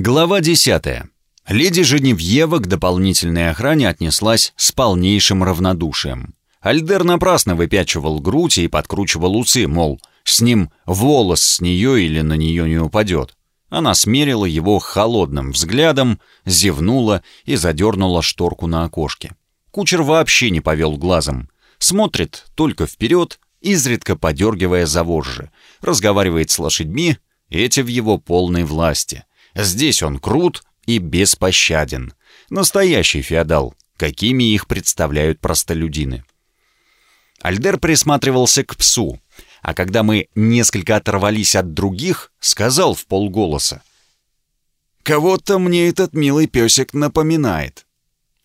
Глава 10. Леди Женевьева к дополнительной охране отнеслась с полнейшим равнодушием. Альдер напрасно выпячивал грудь и подкручивал усы, мол, с ним волос с нее или на нее не упадет. Она смерила его холодным взглядом, зевнула и задернула шторку на окошке. Кучер вообще не повел глазом. Смотрит только вперед, изредка подергивая за вожжи. Разговаривает с лошадьми, эти в его полной власти. Здесь он крут и беспощаден. Настоящий феодал, какими их представляют простолюдины. Альдер присматривался к псу, а когда мы несколько оторвались от других, сказал в полголоса. «Кого-то мне этот милый песик напоминает».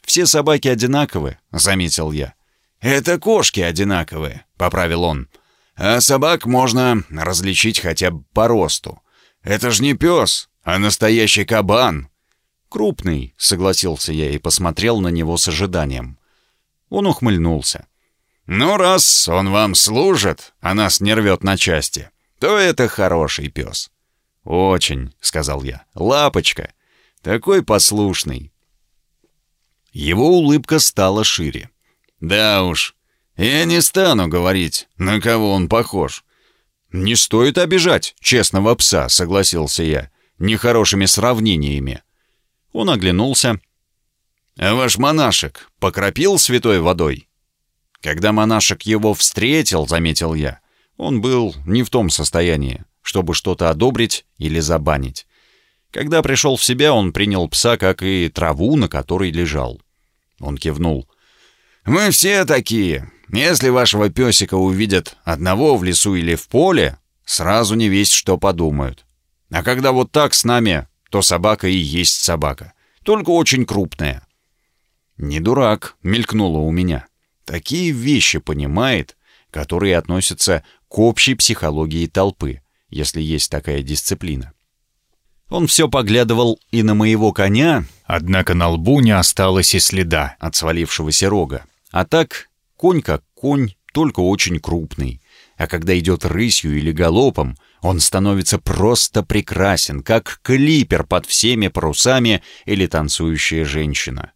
«Все собаки одинаковы», — заметил я. «Это кошки одинаковые», — поправил он. «А собак можно различить хотя бы по росту. Это ж не пес, а настоящий кабан!» «Крупный», — согласился я и посмотрел на него с ожиданием. Он ухмыльнулся. «Ну, раз он вам служит, а нас не рвет на части, то это хороший пес». «Очень», — сказал я. «Лапочка. Такой послушный». Его улыбка стала шире. «Да уж, я не стану говорить, на кого он похож». «Не стоит обижать честного пса», — согласился я нехорошими сравнениями. Он оглянулся. «А ваш монашек покропил святой водой?» Когда монашек его встретил, заметил я, он был не в том состоянии, чтобы что-то одобрить или забанить. Когда пришел в себя, он принял пса, как и траву, на которой лежал. Он кивнул. «Мы все такие. Если вашего песика увидят одного в лесу или в поле, сразу не весть, что подумают. А когда вот так с нами, то собака и есть собака. Только очень крупная. Не дурак, мелькнуло у меня. Такие вещи понимает, которые относятся к общей психологии толпы, если есть такая дисциплина. Он все поглядывал и на моего коня, однако на лбу не осталось и следа от свалившегося рога. А так, конь как конь, только очень крупный. А когда идет рысью или галопом, он становится просто прекрасен, как клипер под всеми парусами или танцующая женщина.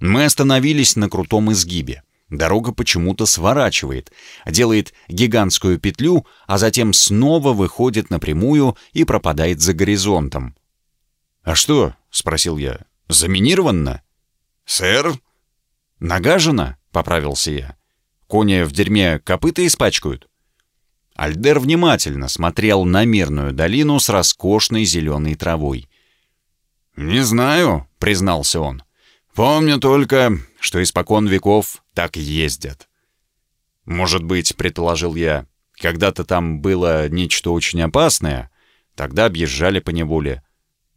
Мы остановились на крутом изгибе. Дорога почему-то сворачивает, делает гигантскую петлю, а затем снова выходит напрямую и пропадает за горизонтом. «А что?» — спросил я. «Заминировано?» «Сэр?» «Нагажено?» — поправился я. «Кони в дерьме копыта испачкают?» Альдер внимательно смотрел на мирную долину с роскошной зеленой травой. «Не знаю», — признался он. «Помню только, что испокон веков так ездят». «Может быть, — предположил я, — когда-то там было нечто очень опасное, тогда объезжали по неволе.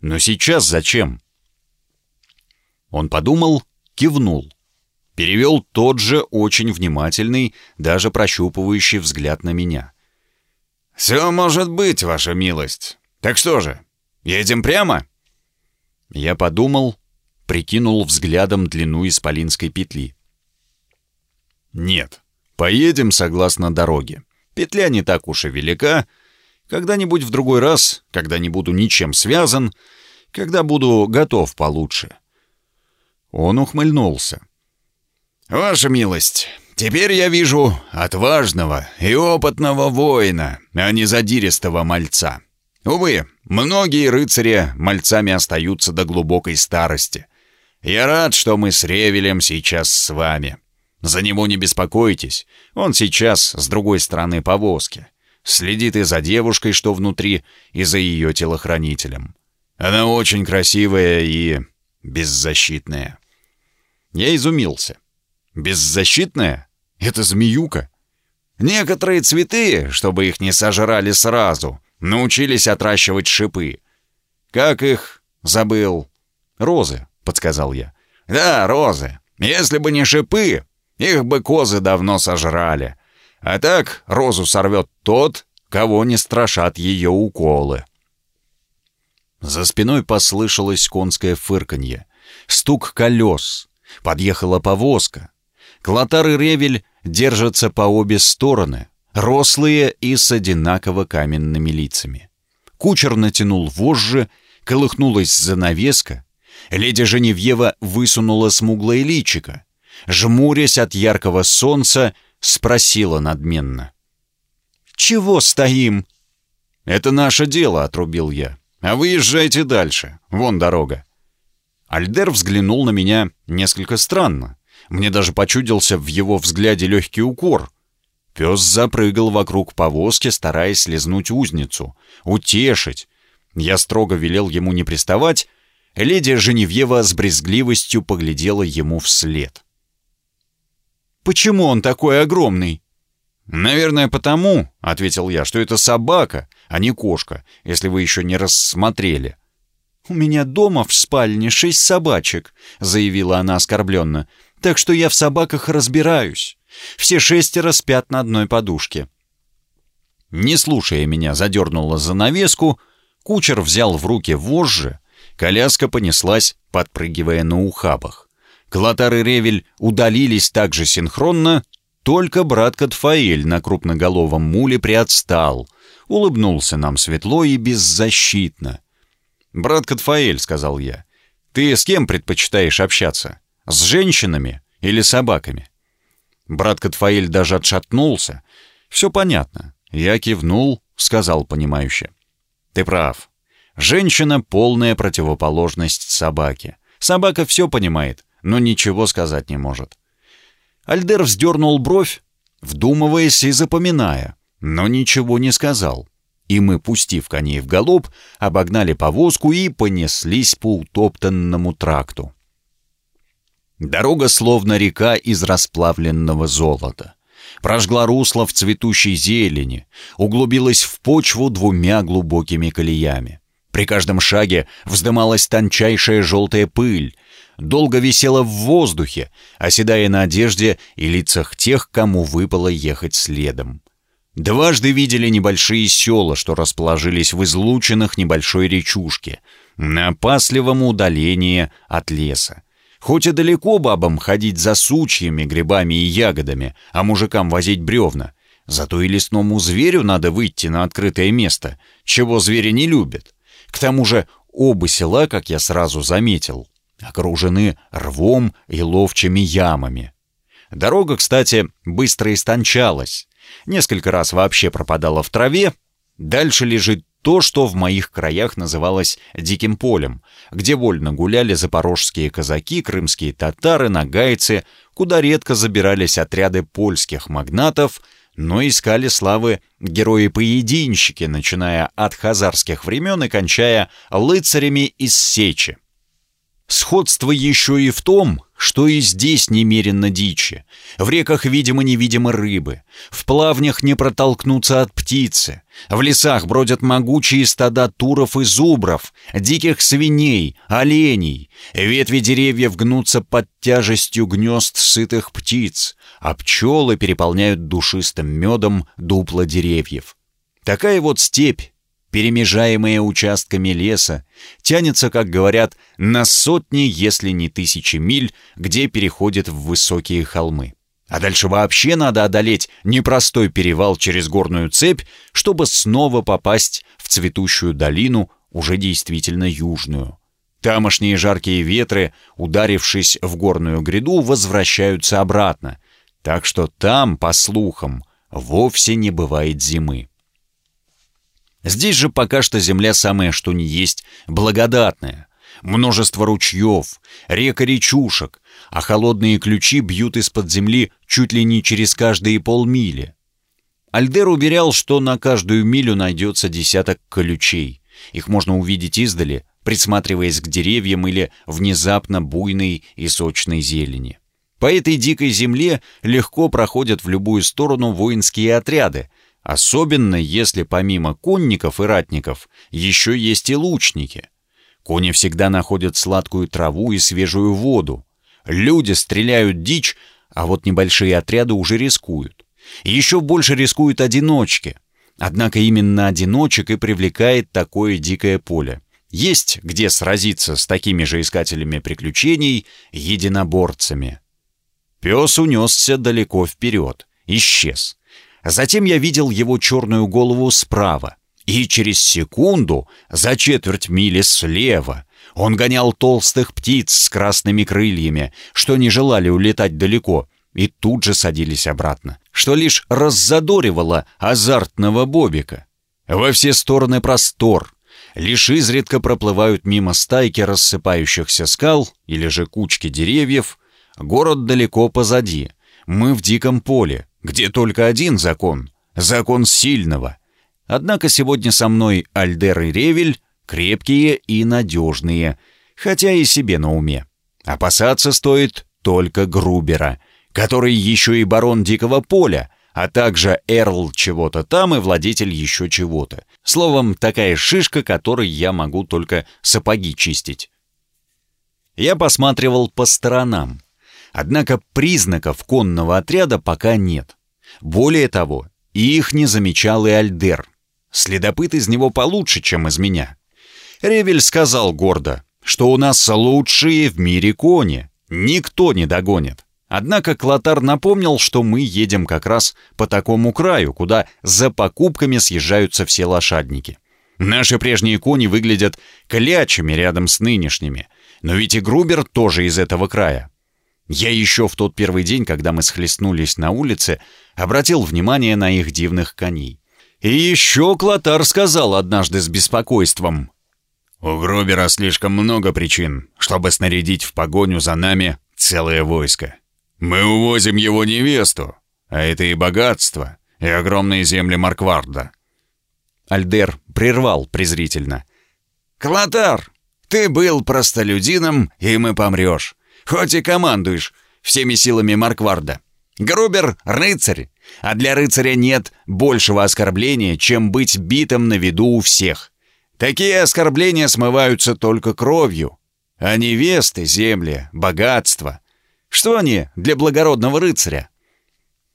Но сейчас зачем?» Он подумал, кивнул. Перевел тот же очень внимательный, даже прощупывающий взгляд на меня — «Все может быть, ваша милость. Так что же, едем прямо?» Я подумал, прикинул взглядом длину исполинской петли. «Нет, поедем согласно дороге. Петля не так уж и велика. Когда-нибудь в другой раз, когда не буду ничем связан, когда буду готов получше». Он ухмыльнулся. «Ваша милость, Теперь я вижу отважного и опытного воина, а не задиристого мальца. Увы, многие рыцари мальцами остаются до глубокой старости. Я рад, что мы с Ревелем сейчас с вами. За него не беспокойтесь, он сейчас с другой стороны повозки. Следит и за девушкой, что внутри, и за ее телохранителем. Она очень красивая и беззащитная. Я изумился. Беззащитная? Это змеюка. Некоторые цветы, чтобы их не сожрали сразу, научились отращивать шипы. Как их? Забыл. Розы, подсказал я. Да, розы. Если бы не шипы, их бы козы давно сожрали. А так розу сорвет тот, кого не страшат ее уколы. За спиной послышалось конское фырканье, стук колес. Подъехала повозка. Клотар и Ревель держатся по обе стороны, рослые и с одинаково каменными лицами. Кучер натянул вожжи, колыхнулась занавеска, леди Женевьева высунула смуглое личико, жмурясь от яркого солнца, спросила надменно. «Чего стоим?» «Это наше дело», — отрубил я. «А вы езжайте дальше. Вон дорога». Альдер взглянул на меня несколько странно. Мне даже почудился в его взгляде легкий укор. Пес запрыгал вокруг повозки, стараясь слезнуть узницу, утешить. Я строго велел ему не приставать, Леди Женевьева с брезгливостью поглядела ему вслед. «Почему он такой огромный?» «Наверное, потому», — ответил я, — «что это собака, а не кошка, если вы еще не рассмотрели». «У меня дома в спальне шесть собачек», — заявила она оскорбленно, — «так что я в собаках разбираюсь. Все шестеро спят на одной подушке». Не слушая меня, задернула занавеску, кучер взял в руки вожжи, коляска понеслась, подпрыгивая на ухабах. Клотар и Ревель удалились также синхронно, только брат Катфаэль на крупноголовом муле приотстал, улыбнулся нам светло и беззащитно. «Брат Катфаэль», — сказал я, — «ты с кем предпочитаешь общаться? С женщинами или собаками?» Брат Катфаэль даже отшатнулся. «Все понятно». Я кивнул, сказал понимающе. «Ты прав. Женщина — полная противоположность собаке. Собака все понимает, но ничего сказать не может. Альдер вздернул бровь, вдумываясь и запоминая, но ничего не сказал. И мы, пустив коней в галоп, обогнали повозку и понеслись по утоптанному тракту. Дорога словно река из расплавленного золота. Прожгла русло в цветущей зелени, углубилась в почву двумя глубокими колеями. При каждом шаге вздымалась тончайшая желтая пыль, долго висела в воздухе, оседая на одежде и лицах тех, кому выпало ехать следом. Дважды видели небольшие села, что расположились в излучинах небольшой речушки, на опасливом удалении от леса. Хоть и далеко бабам ходить за сучьями, грибами и ягодами, а мужикам возить бревна, зато и лесному зверю надо выйти на открытое место, чего звери не любят. К тому же оба села, как я сразу заметил, окружены рвом и ловчими ямами. Дорога, кстати, быстро истончалась. Несколько раз вообще пропадала в траве. Дальше лежит то, что в моих краях называлось «диким полем», где вольно гуляли запорожские казаки, крымские татары, нагайцы, куда редко забирались отряды польских магнатов — но искали славы герои-поединщики, начиная от хазарских времен и кончая лыцарями из Сечи. Сходство еще и в том, что и здесь немерено дичи. В реках видимо-невидимо рыбы, в плавнях не протолкнуться от птицы, в лесах бродят могучие стада туров и зубров, диких свиней, оленей, ветви деревьев гнутся под тяжестью гнезд сытых птиц, а пчелы переполняют душистым медом дупла деревьев. Такая вот степь, перемежаемая участками леса, тянется, как говорят, на сотни, если не тысячи миль, где переходит в высокие холмы. А дальше вообще надо одолеть непростой перевал через горную цепь, чтобы снова попасть в цветущую долину, уже действительно южную. Тамошние жаркие ветры, ударившись в горную гряду, возвращаются обратно, так что там, по слухам, вовсе не бывает зимы. Здесь же пока что земля самая что ни есть благодатная. Множество ручьев, рек и речушек, а холодные ключи бьют из-под земли чуть ли не через каждые полмили. Альдер уверял, что на каждую милю найдется десяток ключей. Их можно увидеть издали, присматриваясь к деревьям или внезапно буйной и сочной зелени. По этой дикой земле легко проходят в любую сторону воинские отряды, Особенно, если помимо конников и ратников еще есть и лучники. Кони всегда находят сладкую траву и свежую воду. Люди стреляют дичь, а вот небольшие отряды уже рискуют. Еще больше рискуют одиночки. Однако именно одиночек и привлекает такое дикое поле. Есть где сразиться с такими же искателями приключений, единоборцами. Пес унесся далеко вперед, исчез. Затем я видел его черную голову справа, И через секунду, за четверть мили слева, он гонял толстых птиц с красными крыльями, что не желали улетать далеко, и тут же садились обратно, что лишь раззадоривало азартного Бобика. Во все стороны простор. Лишь изредка проплывают мимо стайки рассыпающихся скал или же кучки деревьев. Город далеко позади. Мы в диком поле, где только один закон — закон сильного. Однако сегодня со мной Альдер и Ревель крепкие и надежные, хотя и себе на уме. Опасаться стоит только Грубера, который еще и барон Дикого Поля — а также Эрл чего-то там и владетель еще чего-то. Словом, такая шишка, которой я могу только сапоги чистить. Я посматривал по сторонам. Однако признаков конного отряда пока нет. Более того, их не замечал и Альдер. Следопыт из него получше, чем из меня. Ревель сказал гордо, что у нас лучшие в мире кони. Никто не догонит. Однако Клотар напомнил, что мы едем как раз по такому краю, куда за покупками съезжаются все лошадники. Наши прежние кони выглядят клячами рядом с нынешними, но ведь и Грубер тоже из этого края. Я еще в тот первый день, когда мы схлестнулись на улице, обратил внимание на их дивных коней. И еще Клотар сказал однажды с беспокойством. «У Грубера слишком много причин, чтобы снарядить в погоню за нами целое войско. Мы увозим его невесту, а это и богатство, и огромные земли Маркварда». Альдер прервал презрительно. «Клотар, ты был простолюдином, и мы помрешь. Хоть и командуешь всеми силами Маркварда. Грубер — рыцарь, а для рыцаря нет большего оскорбления, чем быть битым на виду у всех. Такие оскорбления смываются только кровью. А невесты, земли, богатство что они для благородного рыцаря?»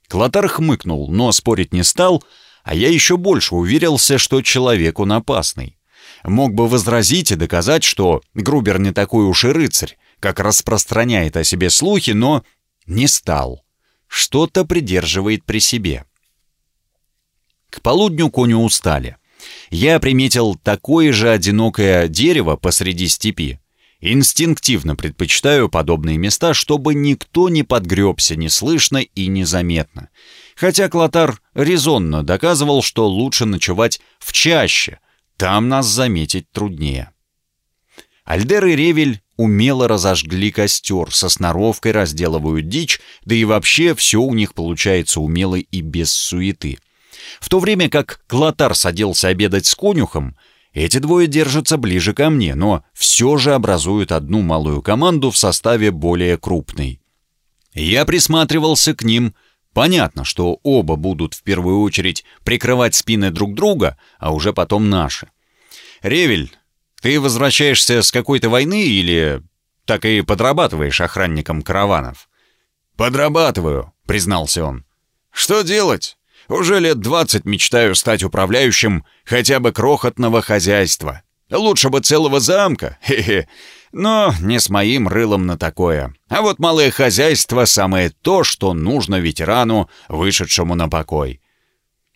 Клотар хмыкнул, но спорить не стал, а я еще больше уверился, что человек он опасный. Мог бы возразить и доказать, что Грубер не такой уж и рыцарь, как распространяет о себе слухи, но не стал. Что-то придерживает при себе. К полудню кони устали. Я приметил такое же одинокое дерево посреди степи, Инстинктивно предпочитаю подобные места, чтобы никто не подгребся неслышно и незаметно. Хотя Клотар резонно доказывал, что лучше ночевать в чаще, там нас заметить труднее. Альдер и Ревель умело разожгли костер, со сноровкой разделывают дичь, да и вообще все у них получается умело и без суеты. В то время как Клотар садился обедать с конюхом, эти двое держатся ближе ко мне, но все же образуют одну малую команду в составе более крупной. Я присматривался к ним. Понятно, что оба будут в первую очередь прикрывать спины друг друга, а уже потом наши. «Ревель, ты возвращаешься с какой-то войны или так и подрабатываешь охранником караванов?» «Подрабатываю», — признался он. «Что делать? Уже лет двадцать мечтаю стать управляющим хотя бы крохотного хозяйства. Лучше бы целого замка, хе-хе. Но не с моим рылом на такое. А вот малое хозяйство — самое то, что нужно ветерану, вышедшему на покой.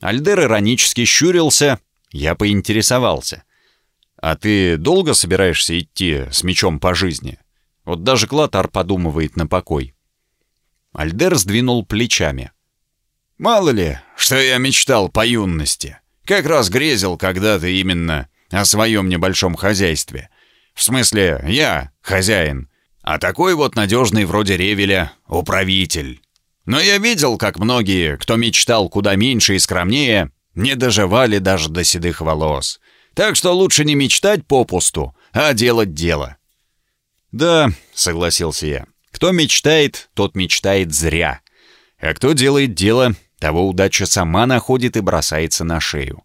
Альдер иронически щурился, я поинтересовался. «А ты долго собираешься идти с мечом по жизни? Вот даже Клотар подумывает на покой». Альдер сдвинул плечами. Мало ли, что я мечтал по юности. Как раз грезил когда-то именно о своем небольшом хозяйстве. В смысле, я хозяин, а такой вот надежный вроде Ревеля — управитель. Но я видел, как многие, кто мечтал куда меньше и скромнее, не доживали даже до седых волос. Так что лучше не мечтать попусту, а делать дело. «Да», — согласился я, — «кто мечтает, тот мечтает зря. А кто делает дело, того удача сама находит и бросается на шею.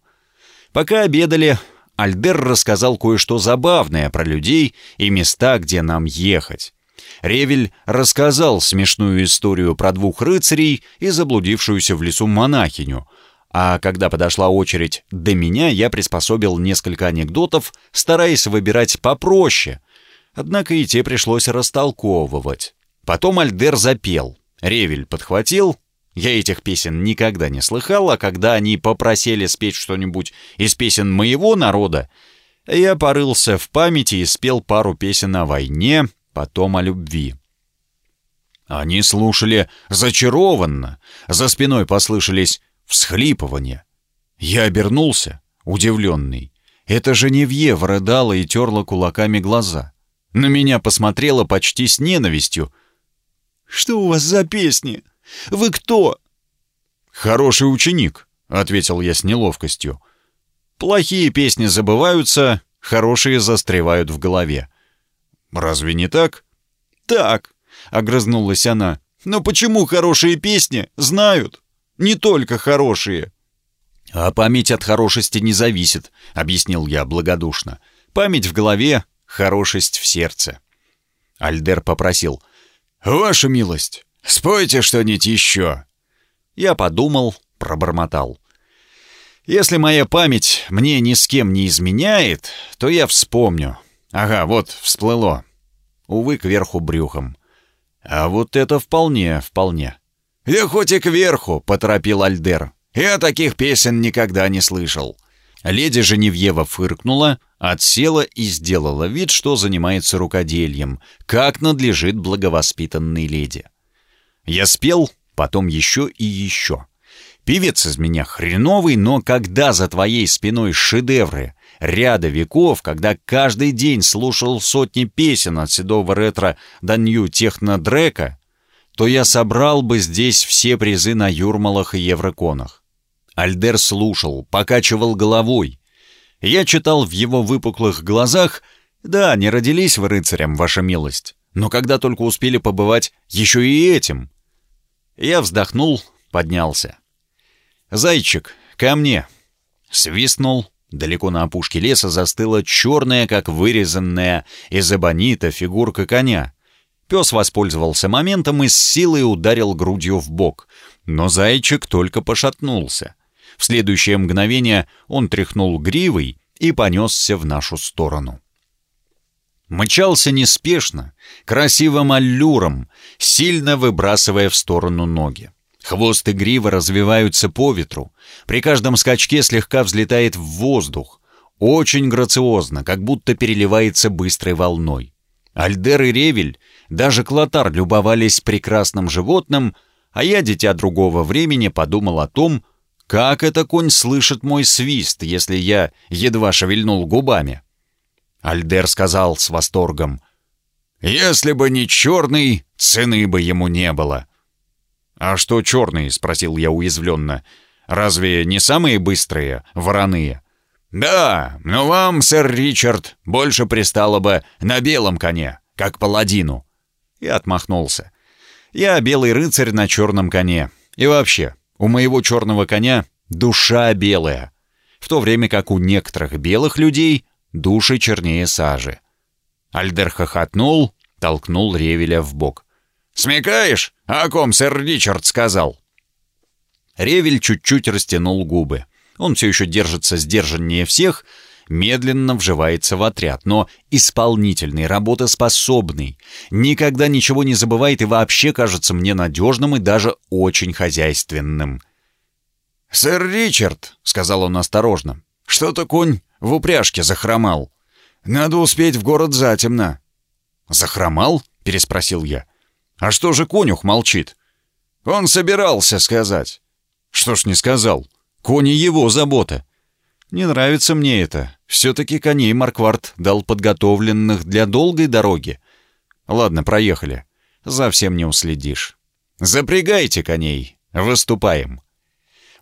Пока обедали, Альдер рассказал кое-что забавное про людей и места, где нам ехать. Ревель рассказал смешную историю про двух рыцарей и заблудившуюся в лесу монахиню, а когда подошла очередь до меня, я приспособил несколько анекдотов, стараясь выбирать попроще. Однако и те пришлось растолковывать. Потом Альдер запел. Ревель подхватил, Я этих песен никогда не слыхал, а когда они попросили спеть что-нибудь из песен моего народа, я порылся в памяти и спел пару песен о войне, потом о любви. Они слушали зачарованно, за спиной послышались всхлипывания. Я обернулся, удивленный. Это Женевьев рыдала и терла кулаками глаза. На меня посмотрела почти с ненавистью. «Что у вас за песни? Вы кто?» «Хороший ученик», — ответил я с неловкостью. «Плохие песни забываются, хорошие застревают в голове». «Разве не так?» «Так», — огрызнулась она. «Но почему хорошие песни знают? Не только хорошие». «А память от хорошести не зависит», — объяснил я благодушно. «Память в голове, хорошесть в сердце». Альдер попросил. «Ваша милость, спойте что-нибудь еще». Я подумал, пробормотал. «Если моя память мне ни с кем не изменяет, то я вспомню. Ага, вот, всплыло. Увы, кверху брюхом. А вот это вполне, вполне». «Я хоть и кверху», — поторопил Альдер. Я таких песен никогда не слышал». Леди Женевьева фыркнула, отсела и сделала вид, что занимается рукоделием, как надлежит благовоспитанной леди. Я спел, потом еще и еще. Певец из меня хреновый, но когда за твоей спиной шедевры ряда веков, когда каждый день слушал сотни песен от седого ретро до нью-техно-дрека, то я собрал бы здесь все призы на Юрмалах и Евроконах. Альдер слушал, покачивал головой. Я читал в его выпуклых глазах, да, не родились вы рыцарем, ваша милость, но когда только успели побывать еще и этим. Я вздохнул, поднялся. «Зайчик, ко мне!» Свистнул. Далеко на опушке леса застыла черная, как вырезанная из эбонита фигурка коня. Пес воспользовался моментом и с силой ударил грудью в бок, но зайчик только пошатнулся. В следующее мгновение он тряхнул гривой и понесся в нашу сторону. Мчался неспешно, красивым аллюром, сильно выбрасывая в сторону ноги. Хвост и грива развиваются по ветру, при каждом скачке слегка взлетает в воздух, очень грациозно, как будто переливается быстрой волной. Альдер и Ревель, даже Клотар любовались прекрасным животным, а я, дитя другого времени, подумал о том, как это конь слышит мой свист, если я едва шевельнул губами? Альдер сказал с восторгом. «Если бы не черный, цены бы ему не было». «А что черный?» — спросил я уязвленно. «Разве не самые быстрые, вороные?» «Да, но вам, сэр Ричард, больше пристало бы на белом коне, как паладину». И отмахнулся. «Я белый рыцарь на черном коне. И вообще, у моего черного коня душа белая, в то время как у некоторых белых людей души чернее сажи. Альдер хохотнул, толкнул Ревеля в бок. «Смекаешь, о ком сэр Ричард сказал?» Ревель чуть-чуть растянул губы. Он все еще держится сдержаннее всех, медленно вживается в отряд, но исполнительный, работоспособный, никогда ничего не забывает и вообще кажется мне надежным и даже очень хозяйственным. «Сэр Ричард», — сказал он осторожно, — «что-то конь в упряжке захромал. Надо успеть в город затемно». «Захромал?» — переспросил я. «А что же конюх молчит?» «Он собирался сказать». «Что ж не сказал? Кони его забота». «Не нравится мне это. Все-таки коней Марквард дал подготовленных для долгой дороги. Ладно, проехали. За всем не уследишь. Запрягайте коней. Выступаем.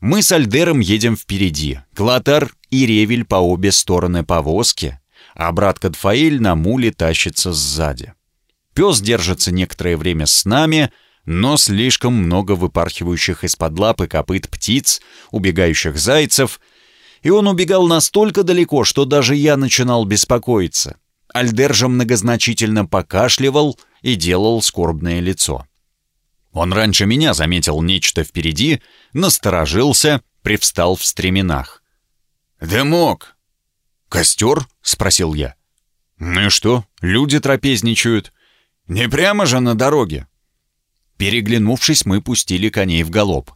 Мы с Альдером едем впереди. Клотар и Ревель по обе стороны повозки, а брат Кадфаэль на муле тащится сзади. Пес держится некоторое время с нами, но слишком много выпархивающих из-под лап и копыт птиц, убегающих зайцев — и он убегал настолько далеко, что даже я начинал беспокоиться. Альдер же многозначительно покашливал и делал скорбное лицо. Он раньше меня заметил нечто впереди, насторожился, привстал в стременах. «Дымок!» «Костер?» — спросил я. «Ну и что? Люди трапезничают. Не прямо же на дороге». Переглянувшись, мы пустили коней в галоп.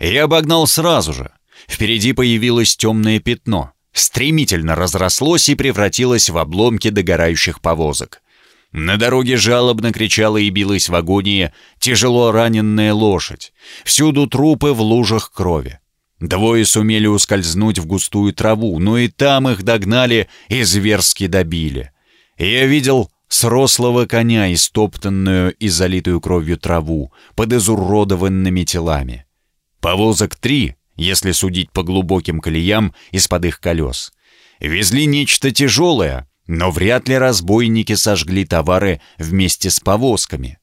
Я обогнал сразу же. Впереди появилось темное пятно. Стремительно разрослось и превратилось в обломки догорающих повозок. На дороге жалобно кричала и билась в агонии тяжело раненная лошадь. Всюду трупы в лужах крови. Двое сумели ускользнуть в густую траву, но и там их догнали и зверски добили. Я видел срослого коня, истоптанную и залитую кровью траву, под изуродованными телами. Повозок три, если судить по глубоким колеям из-под их колес. Везли нечто тяжелое, но вряд ли разбойники сожгли товары вместе с повозками.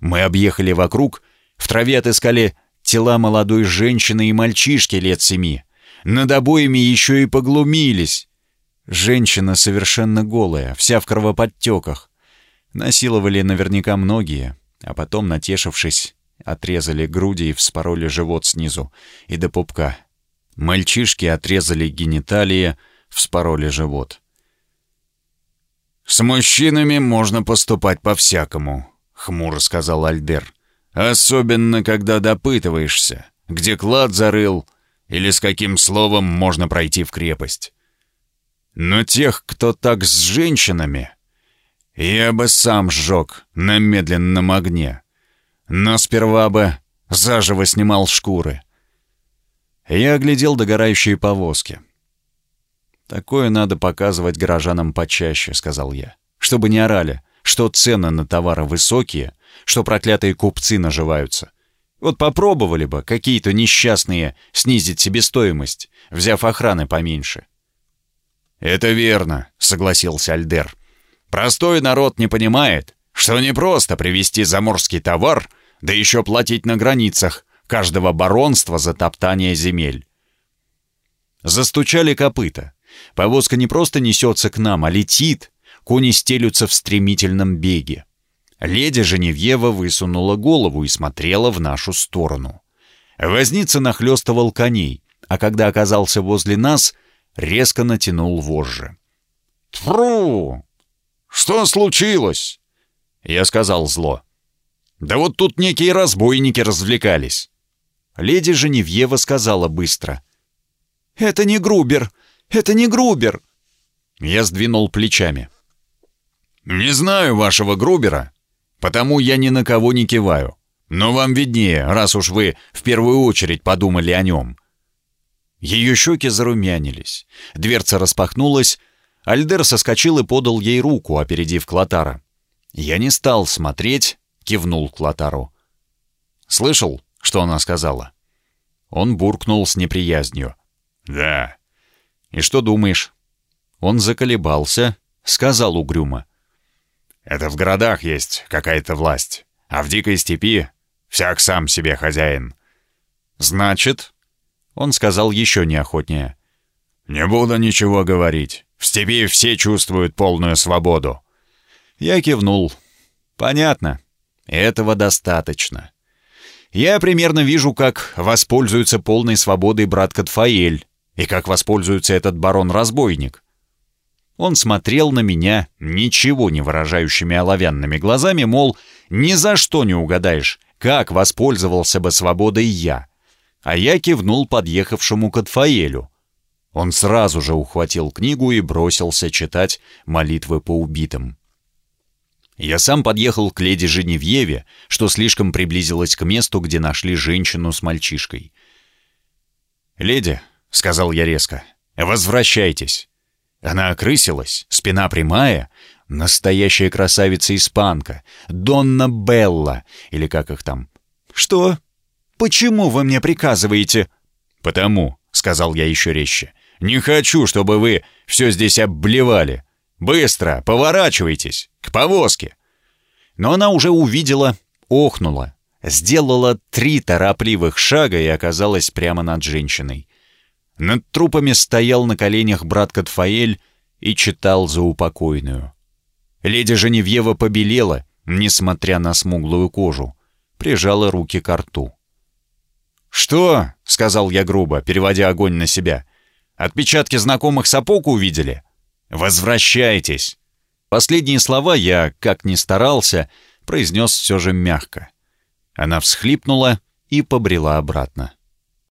Мы объехали вокруг, в траве отыскали тела молодой женщины и мальчишки лет семи. Над обоими еще и поглумились. Женщина совершенно голая, вся в кровоподтеках. Насиловали наверняка многие, а потом, натешившись, отрезали груди и вспороли живот снизу и до пупка. Мальчишки отрезали гениталии, вспороли живот. «С мужчинами можно поступать по-всякому», — хмуро сказал Альдер. Особенно, когда допытываешься, где клад зарыл или с каким словом можно пройти в крепость. Но тех, кто так с женщинами, я бы сам сжег на медленном огне. Но сперва бы заживо снимал шкуры. Я оглядел догорающие повозки. «Такое надо показывать горожанам почаще», — сказал я, — «чтобы не орали, что цены на товары высокие, что проклятые купцы наживаются. Вот попробовали бы какие-то несчастные снизить себестоимость, взяв охраны поменьше. «Это верно», — согласился Альдер. «Простой народ не понимает, что не просто привезти заморский товар, да еще платить на границах каждого баронства за топтание земель». Застучали копыта. Повозка не просто несется к нам, а летит. Кони стелются в стремительном беге. Леди Женевьева высунула голову и смотрела в нашу сторону. Возница нахлёстывал коней, а когда оказался возле нас, резко натянул вожжи. «Тфру! Что случилось?» Я сказал зло. «Да вот тут некие разбойники развлекались». Леди Женевьева сказала быстро. «Это не Грубер! Это не Грубер!» Я сдвинул плечами. «Не знаю вашего Грубера, Потому я ни на кого не киваю. Но вам виднее, раз уж вы в первую очередь подумали о нем». Ее щеки зарумянились. Дверца распахнулась. Альдер соскочил и подал ей руку, опередив Клотара. Я не стал смотреть, кивнул Клотару. «Слышал, что она сказала?» Он буркнул с неприязнью. «Да». «И что думаешь?» Он заколебался, сказал угрюмо. Это в городах есть какая-то власть, а в дикой степи всяк сам себе хозяин. Значит, он сказал еще неохотнее. Не буду ничего говорить. В степи все чувствуют полную свободу. Я кивнул. Понятно. Этого достаточно. Я примерно вижу, как воспользуется полной свободой брат Катфаэль и как воспользуется этот барон-разбойник. Он смотрел на меня ничего не выражающими оловянными глазами, мол, ни за что не угадаешь, как воспользовался бы свободой я. А я кивнул подъехавшему к Адфаэлю. Он сразу же ухватил книгу и бросился читать молитвы по убитым. Я сам подъехал к леди Женевьеве, что слишком приблизилась к месту, где нашли женщину с мальчишкой. «Леди», — сказал я резко, — «возвращайтесь». Она окрысилась, спина прямая, настоящая красавица-испанка, Донна Белла, или как их там. «Что? Почему вы мне приказываете?» «Потому», — сказал я еще резче, — «не хочу, чтобы вы все здесь обблевали. Быстро, поворачивайтесь, к повозке». Но она уже увидела, охнула, сделала три торопливых шага и оказалась прямо над женщиной. Над трупами стоял на коленях брат Катфаэль и читал за упокойную. Леди Женевьева побелела, несмотря на смуглую кожу, прижала руки к рту. «Что?» — сказал я грубо, переводя огонь на себя. «Отпечатки знакомых сапог увидели? Возвращайтесь!» Последние слова я, как ни старался, произнес все же мягко. Она всхлипнула и побрела обратно.